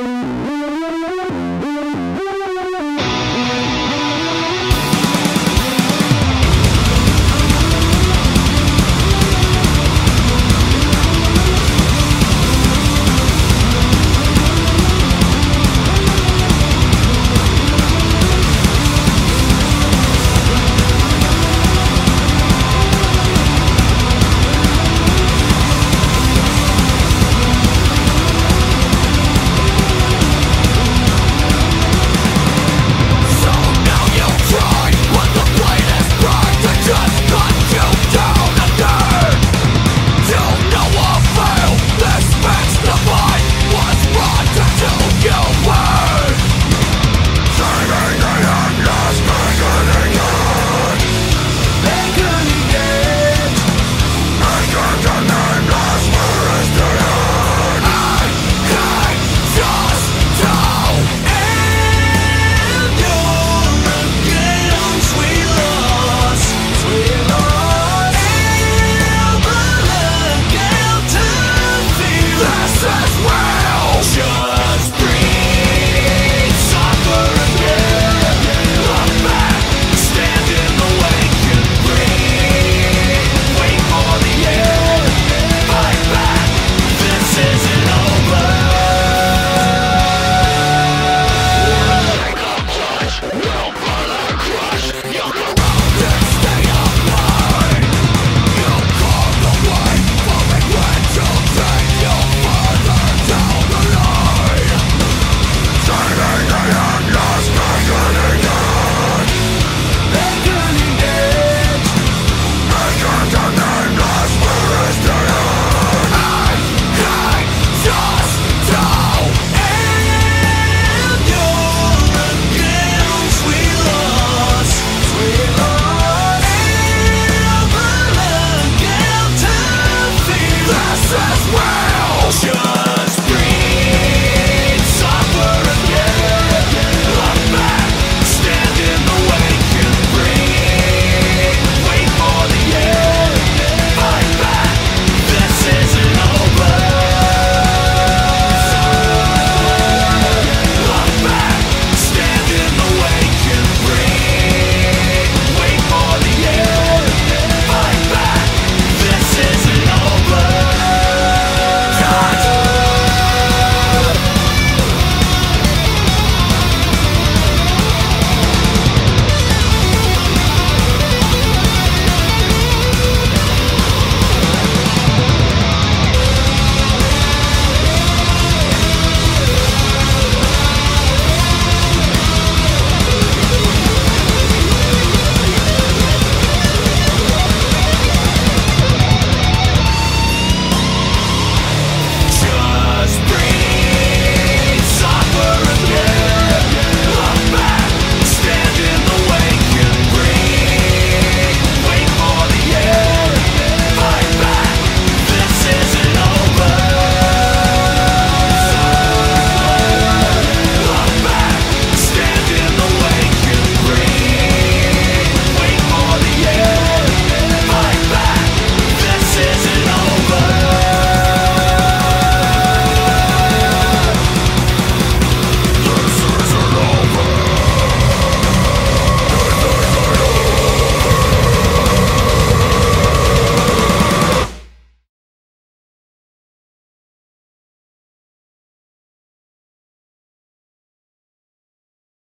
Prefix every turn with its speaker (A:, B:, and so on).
A: Aleluia. what you down.